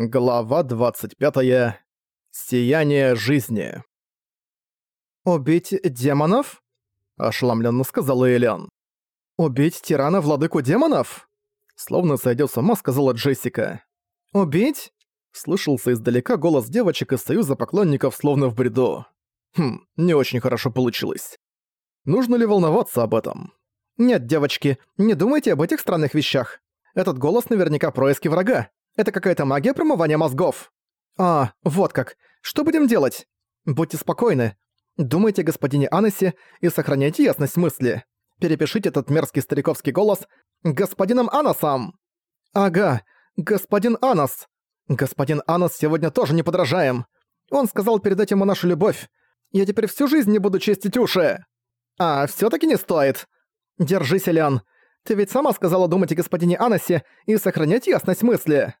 Глава 25. Сияние жизни. «Убить демонов?» – ошеломленно сказала Элиан. «Убить тирана-владыку демонов?» Словно сойдя с ума, сказала Джессика. «Убить?» – слышался издалека голос девочек из союза поклонников, словно в бреду. Хм, не очень хорошо получилось. Нужно ли волноваться об этом? «Нет, девочки, не думайте об этих странных вещах. Этот голос наверняка происки врага. Это какая-то магия промывания мозгов. А, вот как. Что будем делать? Будьте спокойны. Думайте о господине Анасе и сохраняйте ясность мысли. Перепишите этот мерзкий стариковский голос господином Анасом. Ага, господин Анас. Господин Анас сегодня тоже не подражаем. Он сказал передать ему нашу любовь. Я теперь всю жизнь не буду чистить уши. А, всё таки не стоит. Держись, Элиан. Ты ведь сама сказала думать о господине Анасе и сохранять ясность мысли.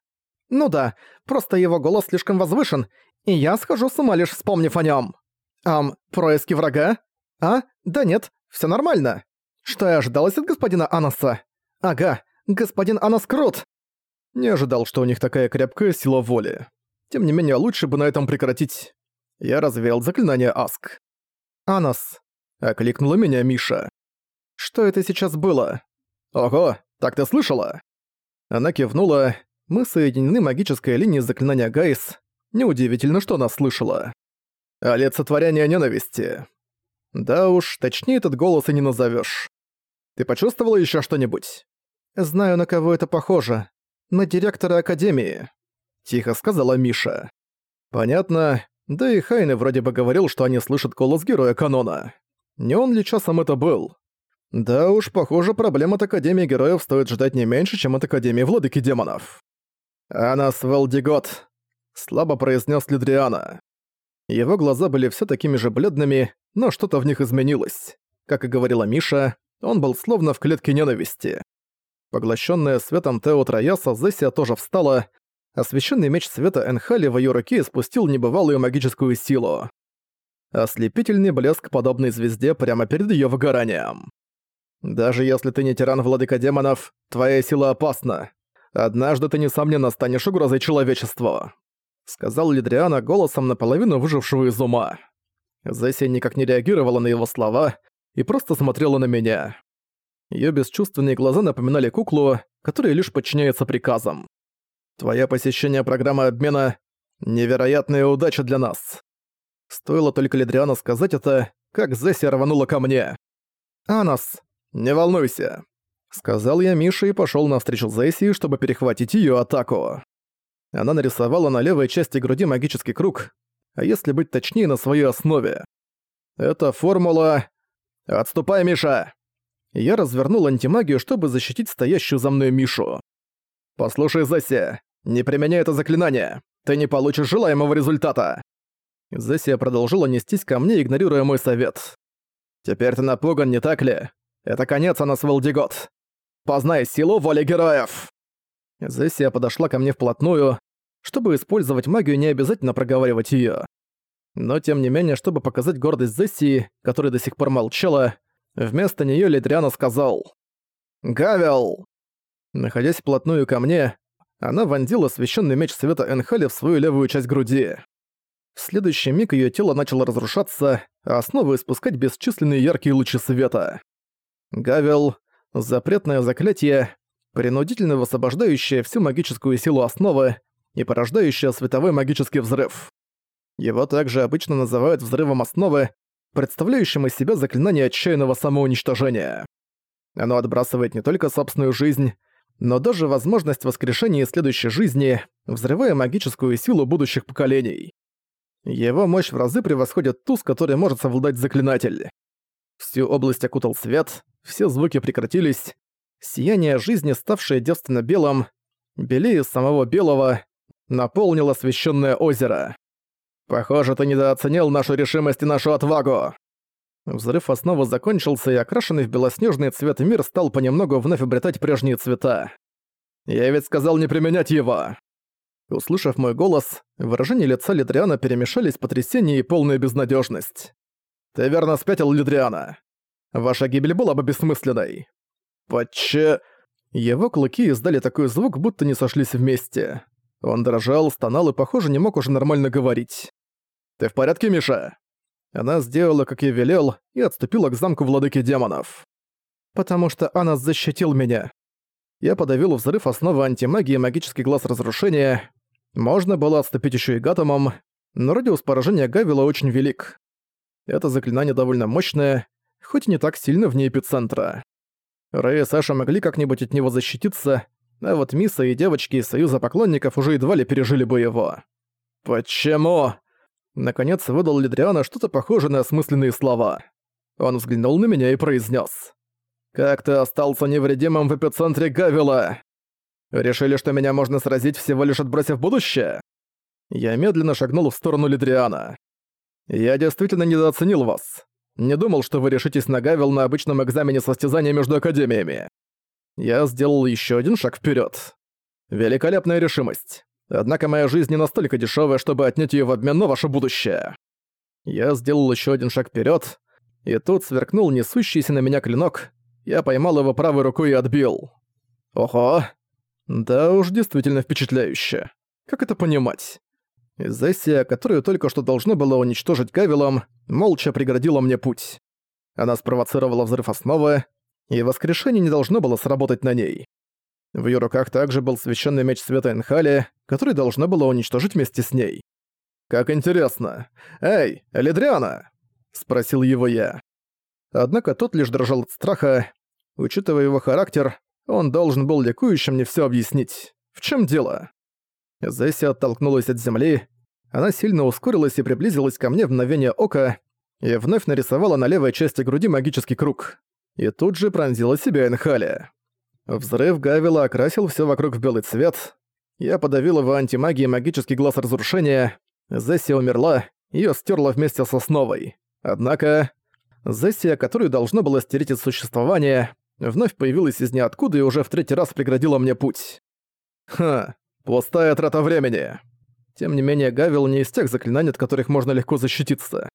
Ну да, просто его голос слишком возвышен, и я схожу с ума лишь вспомнив о нем. Ам, происки врага? А? Да нет, все нормально. Что и ожидалось от господина Анаса? Ага, господин Анас крут. Не ожидал, что у них такая крепкая сила воли. Тем не менее, лучше бы на этом прекратить. Я развеял заклинание Аск. «Анас», — окликнула меня Миша. «Что это сейчас было?» «Ого, так ты слышала?» Она кивнула, мы соединены магической линией заклинания Гайс. Неудивительно, что она слышала. Олицетворение ненависти. Да уж, точнее этот голос и не назовешь. Ты почувствовала еще что-нибудь? Знаю, на кого это похоже. На директора Академии. Тихо сказала Миша. Понятно. Да и Хайны вроде бы говорил, что они слышат голос героя канона. Не он ли часом это был? Да уж, похоже, проблем от Академии Героев стоит ждать не меньше, чем от Академии Владыки Демонов. «Анас Валдигот», — слабо произнес Лидриана. Его глаза были все такими же бледными, но что-то в них изменилось. Как и говорила Миша, он был словно в клетке ненависти. Поглощенная светом Тео Трояса, Зессия тоже встала, священный меч света Энхали в ее руке спустил небывалую магическую силу. Ослепительный блеск подобной звезде прямо перед ее выгоранием. «Даже если ты не тиран владыка демонов, твоя сила опасна. Однажды ты, несомненно, станешь угрозой человечеству», — сказал Лидриана голосом наполовину выжившего из ума. Зесси никак не реагировала на его слова и просто смотрела на меня. Её бесчувственные глаза напоминали куклу, которая лишь подчиняется приказам. «Твое посещение программы обмена — невероятная удача для нас». Стоило только Лидриана сказать это, как Зесси рванула ко мне. «Анас, не волнуйся. Сказал я Мише и пошёл навстречу Зейси, чтобы перехватить её атаку. Она нарисовала на левой части груди магический круг, а если быть точнее, на своей основе. Это формула... «Отступай, Миша!» Я развернул антимагию, чтобы защитить стоящую за мной Мишу. «Послушай, Зесси, не применяй это заклинание. Ты не получишь желаемого результата». Зессия продолжила нестись ко мне, игнорируя мой совет. «Теперь ты напуган, не так ли? Это конец, Анас Валдигот. Познай силу воли героев!» Зессия подошла ко мне вплотную. Чтобы использовать магию, не обязательно проговаривать её. Но тем не менее, чтобы показать гордость Зессии, которая до сих пор молчала, вместо неё Лидриана сказал «Гавел!». Находясь вплотную ко мне, она вонзила священный меч света Энхали в свою левую часть груди. В следующий миг её тело начало разрушаться, а основы испускать бесчисленные яркие лучи света. Гавел запретное заклятие, принудительно высвобождающее всю магическую силу основы и порождающее световой магический взрыв. Его также обычно называют взрывом основы, представляющим из себя заклинание отчаянного самоуничтожения. Оно отбрасывает не только собственную жизнь, но даже возможность воскрешения следующей жизни, взрывая магическую силу будущих поколений. Его мощь в разы превосходит ту, с которой может совладать заклинатель. Всю область окутал свет, все звуки прекратились, сияние жизни, ставшее девственно белым, белее самого белого, наполнило священное озеро. «Похоже, ты недооценил нашу решимость и нашу отвагу!» Взрыв основы закончился, и окрашенный в белоснежный цвет мир стал понемногу вновь обретать прежние цвета. «Я ведь сказал не применять его!» Услышав мой голос, выражение лица Лидриана перемешались потрясение и полная безнадежность. «Ты верно спятил, Лидриана. Ваша гибель была бы бессмысленной». «Поче...» Его клыки издали такой звук, будто не сошлись вместе. Он дрожал, стонал и, похоже, не мог уже нормально говорить. «Ты в порядке, Миша?» Она сделала, как я велел, и отступила к замку владыки демонов. «Потому что Анас защитил меня». Я подавил взрыв основы антимагии магический глаз разрушения. Можно было отступить еще и гатомом, но радиус поражения Гавила очень велик. Это заклинание довольно мощное, хоть и не так сильно вне эпицентра. Рэй и Саша могли как-нибудь от него защититься, а вот Миса и девочки из Союза поклонников уже едва ли пережили бы его. «Почему?» Наконец выдал Лидриана что-то похожее на осмысленные слова. Он взглянул на меня и произнес: «Как ты остался невредимым в эпицентре Гавила? Решили, что меня можно сразить, всего лишь отбросив будущее?» Я медленно шагнул в сторону Лидриана. «Я действительно недооценил вас. Не думал, что вы решитесь на Гавил на обычном экзамене состязания между академиями. Я сделал еще один шаг вперед. Великолепная решимость. Однако моя жизнь не настолько дешевая, чтобы отнять ее в обмен на ваше будущее. Я сделал еще один шаг вперед, и тут сверкнул несущийся на меня клинок. Я поймал его правой рукой и отбил. Ого! Да уж, действительно впечатляюще. Как это понимать? Зессия, которую только что должно было уничтожить Гавилом, молча преградила мне путь. Она спровоцировала взрыв основы, и воскрешение не должно было сработать на ней. В её руках также был священный меч света Энхали, который должно было уничтожить вместе с ней. «Как интересно! Эй, Элидриана!» — спросил его я. Однако тот лишь дрожал от страха. Учитывая его характер, он должен был ликующим мне всё объяснить. В чём дело? Зесси оттолкнулась от земли, она сильно ускорилась и приблизилась ко мне в мгновение ока и вновь нарисовала на левой части груди магический круг. И тут же пронзила себя Энхали. Взрыв Гавила окрасил все вокруг в белый цвет. Я подавил его антимагией магический глаз разрушения. Зесси умерла, ее стерла вместе с основой. Однако... Зессия, которую должно было стереть из существования, вновь появилась из ниоткуда и уже в третий раз преградила мне путь. Ха, пустая трата времени. Тем не менее, Гавил не из тех заклинаний, от которых можно легко защититься.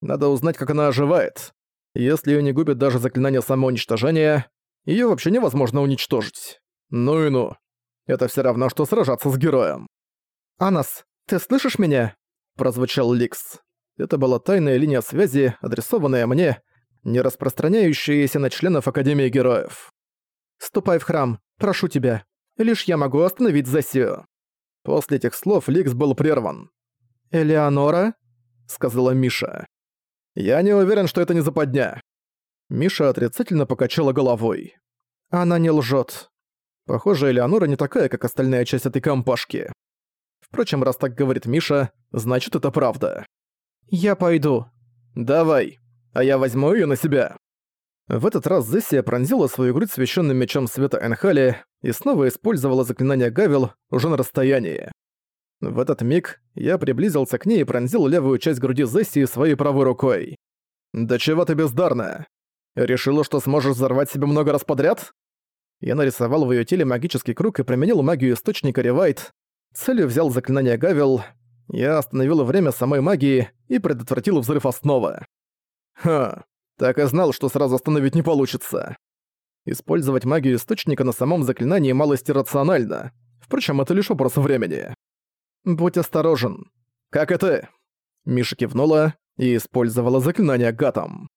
Надо узнать, как она оживает. Если ее не губит даже заклинание самоуничтожения, Её вообще невозможно уничтожить. Ну и ну. Это всё равно, что сражаться с героем. «Анас, ты слышишь меня?» – прозвучал Ликс. Это была тайная линия связи, адресованная мне, не распространяющаяся на членов Академии Героев. «Ступай в храм, прошу тебя. Лишь я могу остановить Засию». После этих слов Ликс был прерван. «Элеонора?» — сказала Миша. «Я не уверен, что это не западня. Миша отрицательно покачала головой. Она не лжет. Похоже, Элеонора не такая, как остальная часть этой компашки. Впрочем, раз так говорит Миша, значит это правда. Я пойду. Давай, а я возьму ее на себя. В этот раз Зессия пронзила свою грудь священным мечом света Энхали и снова использовала заклинание Гавил уже на расстоянии. В этот миг я приблизился к ней и пронзил левую часть груди Зессии своей правой рукой. «Да чего ты бездарная? Решила, что сможешь взорвать себе много раз подряд? Я нарисовал в её теле магический круг и применил магию источника Ревайт. Целью взял заклинание Гавил. Я остановил время самой магии и предотвратил взрыв основы. Ха, так и знал, что сразу остановить не получится. Использовать магию источника на самом заклинании малость иррационально. Впрочем, это лишь вопрос времени. Будь осторожен. Как ты. Миша кивнула и использовала заклинание Гатом.